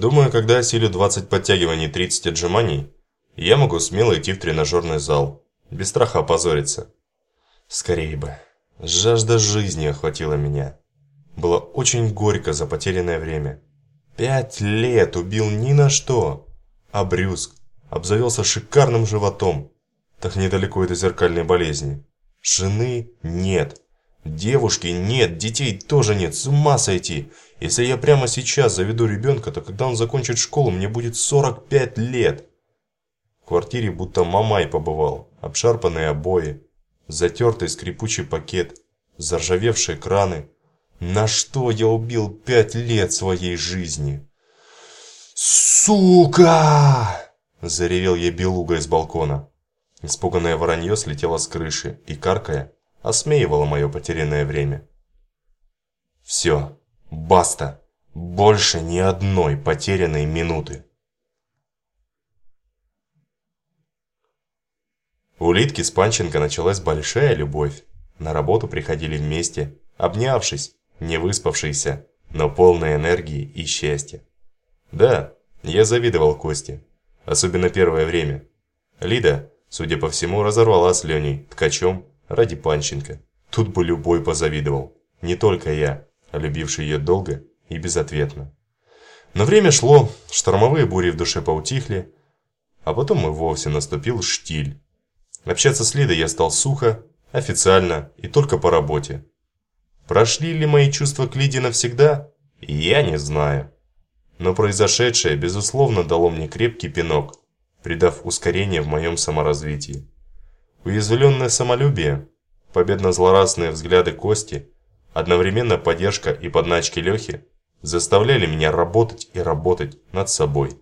Думаю, когда осилю 20 подтягиваний и 30 отжиманий, я могу смело идти в тренажерный зал, без страха опозориться. Скорее бы. Жажда жизни охватила меня. Было очень горько за потерянное время. Пять лет убил ни на что. А Брюск обзавелся шикарным животом. Так недалеко и до зеркальной болезни. Жены нет. Девушки нет, детей тоже нет, с ума сойти. Если я прямо сейчас заведу ребенка, то когда он закончит школу, мне будет 45 лет. В квартире будто мамай побывал, обшарпанные обои, затертый скрипучий пакет, заржавевшие краны. На что я убил пять лет своей жизни? «Сука!» – заревел я белуга из балкона. Испуганное воронье слетело с крыши и, каркая, осмеивало мое потерянное время. Все, баста, больше ни одной потерянной минуты. У Литки с Панченко началась большая любовь. На работу приходили вместе, обнявшись, не выспавшиеся, но полной энергии и счастья. Да, я завидовал Косте, особенно первое время. Лида, судя по всему, разорвала с Леней, ткачом, ради Панченко. Тут бы любой позавидовал, не только я, а любивший ее долго и безответно. Но время шло, штормовые бури в душе поутихли, а потом и вовсе наступил штиль. Общаться с Лидой я стал сухо, официально и только по работе. Прошли ли мои чувства к Лиде навсегда? Я не знаю. Но произошедшее, безусловно, дало мне крепкий пинок, придав ускорение в моем саморазвитии. Уязвленное самолюбие, победно-злорадные взгляды Кости, одновременно поддержка и подначки Лехи заставляли меня работать и работать над собой.